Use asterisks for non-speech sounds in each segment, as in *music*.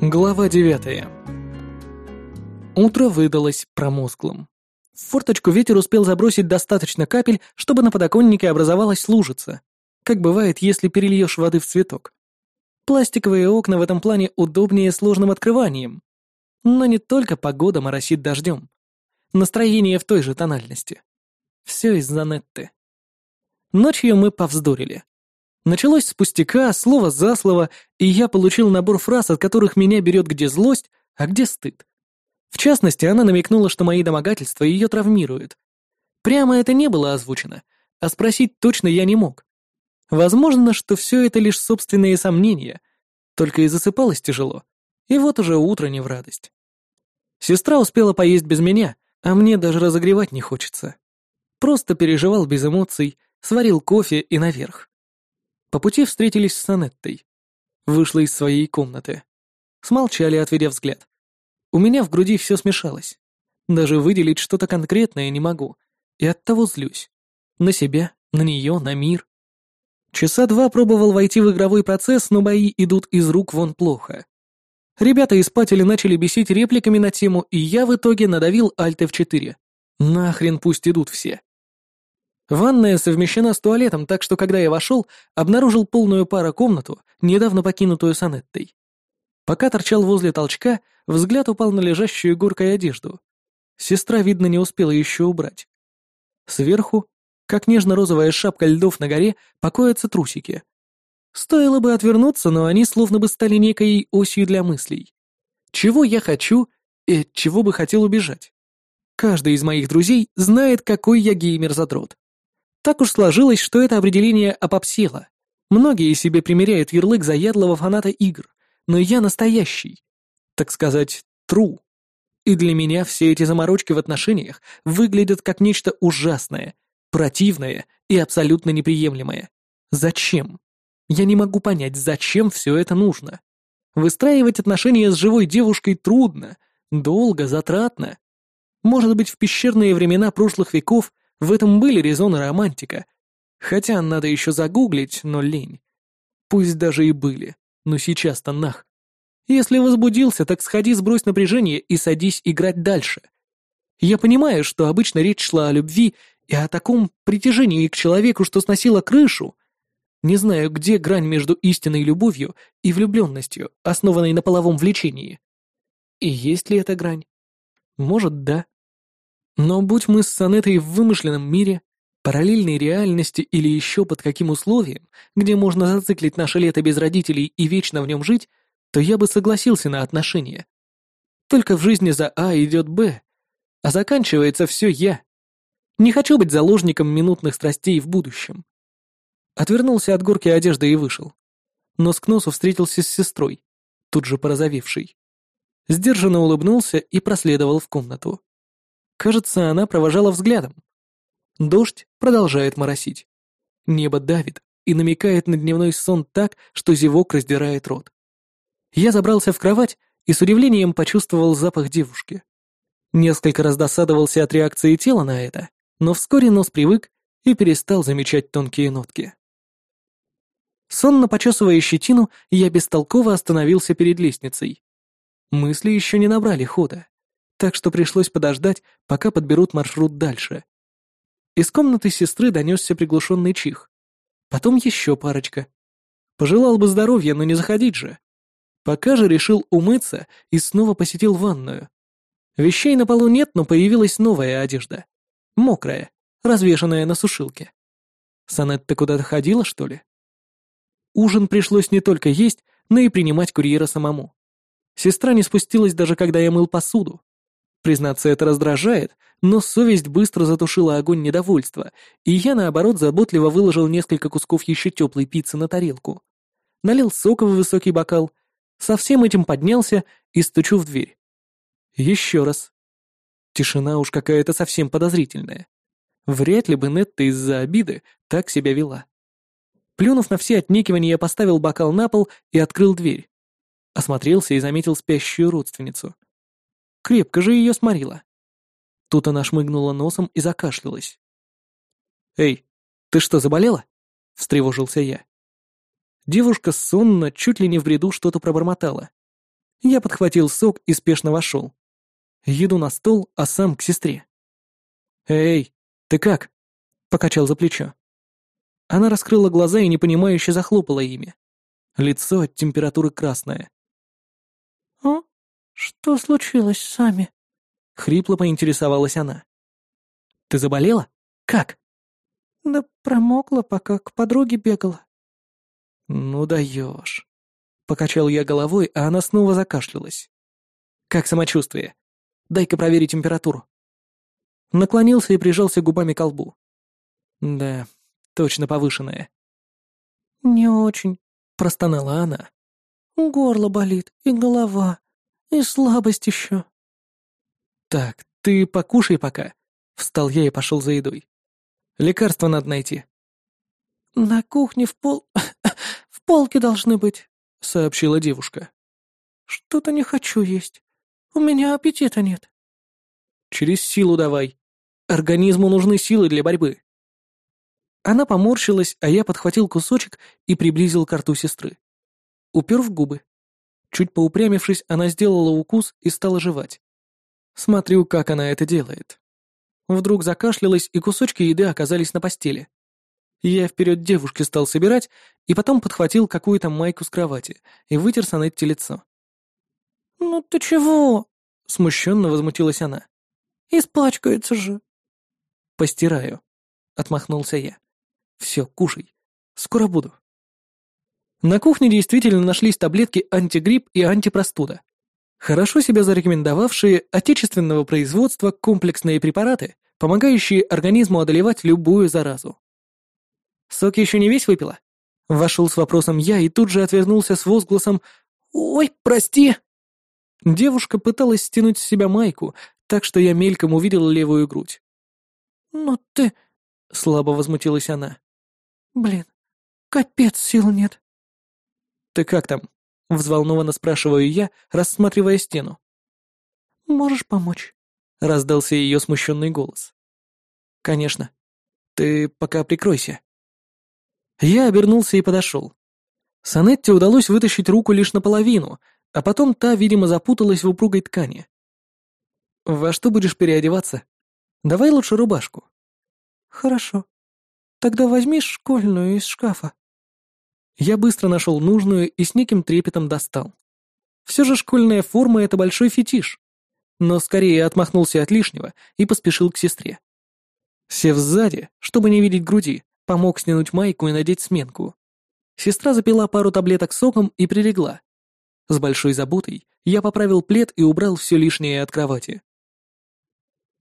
Глава девятая. Утро выдалось промозглым. В форточку ветер успел забросить достаточно капель, чтобы на подоконнике образовалась лужица, как бывает, если перельешь воды в цветок. Пластиковые окна в этом плане удобнее сложным открыванием. Но не только погода моросит дождем. Настроение в той же тональности. Все из-за Нетты. Ночью мы повздорили. Началось с пустяка, слово за слово, и я получил набор фраз, от которых меня берет где злость, а где стыд. В частности, она намекнула, что мои домогательства ее травмируют. Прямо это не было озвучено, а спросить точно я не мог. Возможно, что все это лишь собственные сомнения, только и засыпалось тяжело, и вот уже утро не в радость. Сестра успела поесть без меня, а мне даже разогревать не хочется. Просто переживал без эмоций, сварил кофе и наверх. По пути встретились с Анеттой. Вышла из своей комнаты. Смолчали, отведя взгляд. У меня в груди все смешалось. Даже выделить что-то конкретное не могу. И оттого злюсь. На себя, на нее, на мир. Часа два пробовал войти в игровой процесс, но бои идут из рук вон плохо. Ребята из патели начали бесить репликами на тему, и я в итоге надавил Alt F4. Нахрен пусть идут все. Ванная совмещена с туалетом, так что когда я вошел, обнаружил полную пару-комнату, недавно покинутую Санеттой. Пока торчал возле толчка, взгляд упал на лежащую горкой одежду. Сестра, видно, не успела еще убрать. Сверху, как нежно-розовая шапка льдов на горе, покоятся трусики. Стоило бы отвернуться, но они словно бы стали некой осью для мыслей. Чего я хочу и от чего бы хотел убежать? Каждый из моих друзей знает, какой я геймер-задрот. Так уж сложилось, что это определение опопсело. Многие себе примеряют ярлык заядлого фаната игр, но я настоящий. Так сказать, true. И для меня все эти заморочки в отношениях выглядят как нечто ужасное, противное и абсолютно неприемлемое. Зачем? Я не могу понять, зачем все это нужно. Выстраивать отношения с живой девушкой трудно, долго, затратно. Может быть, в пещерные времена прошлых веков в этом были резоны романтика. Хотя надо еще загуглить, но лень. Пусть даже и были, но сейчас-то нах. Если возбудился, так сходи, сбрось напряжение и садись играть дальше. Я понимаю, что обычно речь шла о любви и о таком притяжении к человеку, что сносило крышу. Не знаю, где грань между истинной любовью и влюбленностью, основанной на половом влечении. И есть ли эта грань? Может, да. Но будь мы с Санетой в вымышленном мире, параллельной реальности или еще под каким условием, где можно зациклить наше лето без родителей и вечно в нем жить, то я бы согласился на отношения. Только в жизни за А идет Б, а заканчивается все я. Не хочу быть заложником минутных страстей в будущем. Отвернулся от горки одежды и вышел. Нос к носу встретился с сестрой, тут же порозовевшей. Сдержанно улыбнулся и проследовал в комнату. Кажется, она провожала взглядом. Дождь продолжает моросить. Небо давит и намекает на дневной сон так, что зевок раздирает рот. Я забрался в кровать и с удивлением почувствовал запах девушки. Несколько раз досадовался от реакции тела на это, но вскоре нос привык и перестал замечать тонкие нотки. Сонно почесывая щетину, я бестолково остановился перед лестницей. Мысли еще не набрали хода так что пришлось подождать, пока подберут маршрут дальше. Из комнаты сестры донесся приглушенный чих. Потом еще парочка. Пожелал бы здоровья, но не заходить же. Пока же решил умыться и снова посетил ванную. Вещей на полу нет, но появилась новая одежда. Мокрая, развешанная на сушилке. Санетта куда-то ходила, что ли? Ужин пришлось не только есть, но и принимать курьера самому. Сестра не спустилась даже когда я мыл посуду. Признаться, это раздражает, но совесть быстро затушила огонь недовольства, и я, наоборот, заботливо выложил несколько кусков еще теплой пиццы на тарелку. Налил сока в высокий бокал, со всем этим поднялся и стучу в дверь. Еще раз. Тишина уж какая-то совсем подозрительная. Вряд ли бы Нетта из-за обиды так себя вела. Плюнув на все отнекивания, я поставил бокал на пол и открыл дверь. Осмотрелся и заметил спящую родственницу. Крепко же ее сморила. Тут она шмыгнула носом и закашлялась. «Эй, ты что, заболела?» — встревожился я. Девушка сонно, чуть ли не в бреду, что-то пробормотала. Я подхватил сок и спешно вошел. Еду на стол, а сам к сестре. «Эй, ты как?» — покачал за плечо. Она раскрыла глаза и непонимающе захлопала ими. Лицо от температуры красное. «А? Что случилось с вами?» — хрипло поинтересовалась она. «Ты заболела? Как?» «Да промокла, пока к подруге бегала». «Ну даешь». Покачал я головой, а она снова закашлялась. «Как самочувствие? Дай-ка проверить температуру». Наклонился и прижался губами к колбу. Да, точно повышенная. «Не очень», — простонала она. «Горло болит, и голова, и слабость еще». «Так, ты покушай пока», — встал я и пошел за едой. «Лекарство надо найти». «На кухне в пол... *coughs* в полке должны быть», — сообщила девушка. «Что-то не хочу есть. У меня аппетита нет». «Через силу давай. Организму нужны силы для борьбы». Она поморщилась, а я подхватил кусочек и приблизил к рту сестры. Упер в губы. Чуть поупрямившись, она сделала укус и стала жевать. Смотрю, как она это делает. Вдруг закашлялась, и кусочки еды оказались на постели. Я вперед девушки стал собирать, и потом подхватил какую-то майку с кровати и вытер Санетти лицо. «Ну ты чего?» — смущенно возмутилась она. «Испачкается же». «Постираю», — отмахнулся я. Все, кушай. Скоро буду. На кухне действительно нашлись таблетки антигрипп и антипростуда. Хорошо себя зарекомендовавшие отечественного производства комплексные препараты, помогающие организму одолевать любую заразу. «Сок еще не весь выпила?» Вошел с вопросом я и тут же отвернулся с возгласом «Ой, прости!». Девушка пыталась стянуть с себя майку, так что я мельком увидел левую грудь. «Ну ты...» — слабо возмутилась она. Блин, капец, сил нет. Ты как там? Взволнованно спрашиваю я, рассматривая стену. Можешь помочь? Раздался ее смущенный голос. Конечно. Ты пока прикройся. Я обернулся и подошел. Санетте удалось вытащить руку лишь наполовину, а потом та, видимо, запуталась в упругой ткани. «Во что будешь переодеваться? Давай лучше рубашку». «Хорошо», Тогда возьми школьную из шкафа». Я быстро нашел нужную и с неким трепетом достал. Все же школьная форма — это большой фетиш. Но скорее отмахнулся от лишнего и поспешил к сестре. Сев сзади, чтобы не видеть груди, помог снянуть майку и надеть сменку. Сестра запила пару таблеток соком и прилегла. С большой заботой я поправил плед и убрал все лишнее от кровати.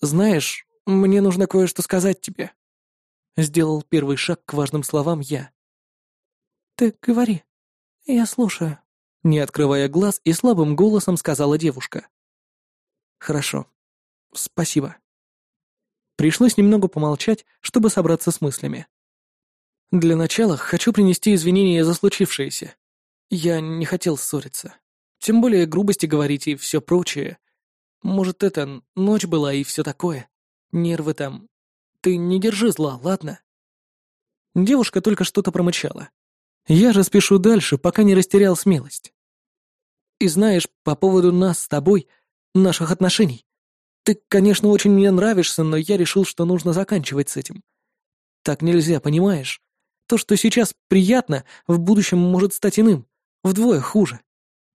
«Знаешь, мне нужно кое-что сказать тебе», Сделал первый шаг к важным словам я. «Ты говори. Я слушаю», — не открывая глаз и слабым голосом сказала девушка. «Хорошо. Спасибо». Пришлось немного помолчать, чтобы собраться с мыслями. Для начала хочу принести извинения за случившееся. Я не хотел ссориться. Тем более грубости говорить и все прочее. Может, это ночь была и все такое. Нервы там, ты не держи зла, ладно?» Девушка только что-то промычала. Я же спешу дальше, пока не растерял смелость. И знаешь, по поводу нас с тобой, наших отношений, ты, конечно, очень мне нравишься, но я решил, что нужно заканчивать с этим. Так нельзя, понимаешь? То, что сейчас приятно, в будущем может стать иным, вдвое хуже.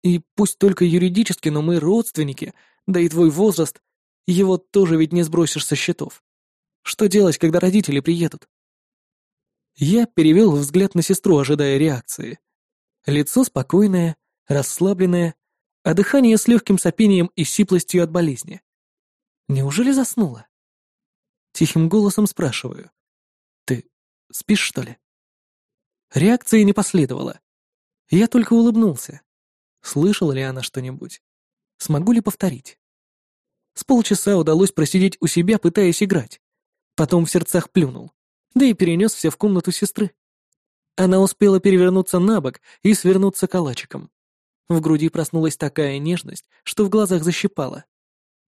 И пусть только юридически, но мы родственники, да и твой возраст, его тоже ведь не сбросишь со счетов. Что делать, когда родители приедут? Я перевел взгляд на сестру, ожидая реакции. Лицо спокойное, расслабленное, а дыхание с легким сопением и сиплостью от болезни. Неужели заснула? Тихим голосом спрашиваю. «Ты спишь, что ли?» Реакции не последовало. Я только улыбнулся. Слышала ли она что-нибудь? Смогу ли повторить? С полчаса удалось просидеть у себя, пытаясь играть. Потом в сердцах плюнул, да и перенес все в комнату сестры. Она успела перевернуться на бок и свернуться калачиком. В груди проснулась такая нежность, что в глазах защипала.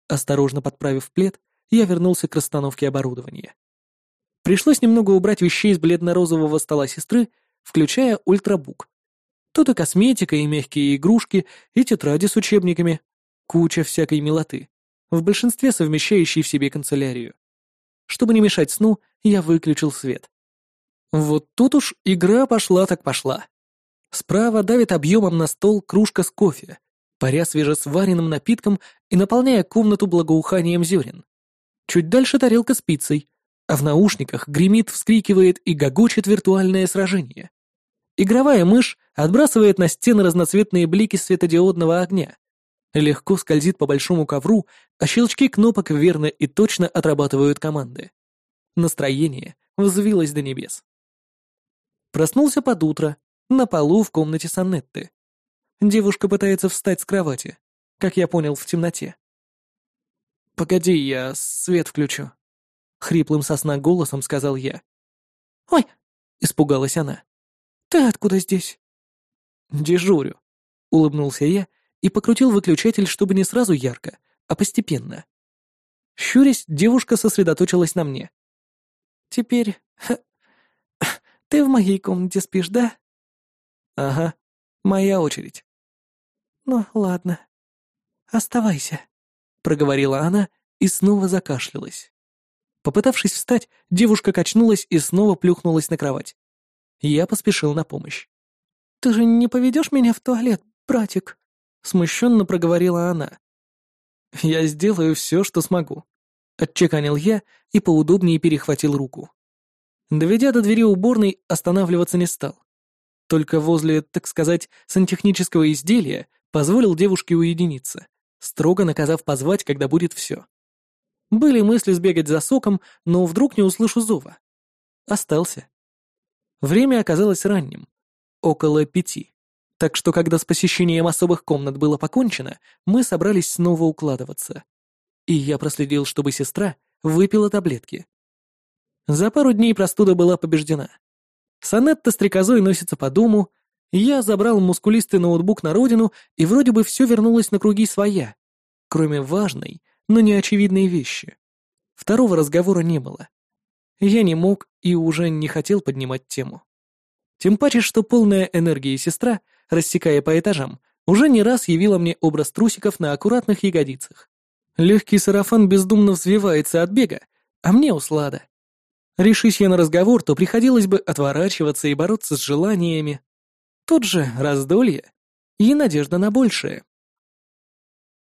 Осторожно подправив плед, я вернулся к расстановке оборудования. Пришлось немного убрать вещей с бледно-розового стола сестры, включая ультрабук. Тут и косметика, и мягкие игрушки, и тетради с учебниками. Куча всякой милоты, в большинстве совмещающей в себе канцелярию. Чтобы не мешать сну, я выключил свет. Вот тут уж игра пошла так пошла. Справа давит объемом на стол кружка с кофе, паря свежесваренным напитком и наполняя комнату благоуханием зерен. Чуть дальше тарелка с пиццей, а в наушниках гремит, вскрикивает и гогочет виртуальное сражение. Игровая мышь отбрасывает на стены разноцветные блики светодиодного огня. Легко скользит по большому ковру, а щелчки кнопок верно и точно отрабатывают команды. Настроение взвилось до небес. Проснулся под утро, на полу в комнате Санетты. Девушка пытается встать с кровати, как я понял, в темноте. «Погоди, я свет включу», — хриплым сосна голосом сказал я. «Ой!» — испугалась она. «Ты откуда здесь?» «Дежурю», — улыбнулся я и покрутил выключатель, чтобы не сразу ярко, а постепенно. Щурясь, девушка сосредоточилась на мне. «Теперь... *coughs* ты в моей комнате спишь, да?» «Ага, моя очередь». «Ну, ладно. Оставайся», — проговорила она и снова закашлялась. Попытавшись встать, девушка качнулась и снова плюхнулась на кровать. Я поспешил на помощь. «Ты же не поведешь меня в туалет, братик?» — смущенно проговорила она. «Я сделаю все, что смогу», — отчеканил я и поудобнее перехватил руку. Доведя до двери уборной, останавливаться не стал. Только возле, так сказать, сантехнического изделия позволил девушке уединиться, строго наказав позвать, когда будет все. Были мысли сбегать за соком, но вдруг не услышу зова. Остался. Время оказалось ранним, около пяти. Так что, когда с посещением особых комнат было покончено, мы собрались снова укладываться. И я проследил, чтобы сестра выпила таблетки. За пару дней простуда была побеждена. Санетта стрекозой носится по дому, я забрал мускулистый ноутбук на родину, и вроде бы все вернулось на круги своя, кроме важной, но неочевидной вещи. Второго разговора не было. Я не мог и уже не хотел поднимать тему. Тем паче, что полная энергии сестра, рассекая по этажам, уже не раз явила мне образ трусиков на аккуратных ягодицах. Легкий сарафан бездумно взвивается от бега, а мне услада. Решись я на разговор, то приходилось бы отворачиваться и бороться с желаниями. Тут же раздолье и надежда на большее.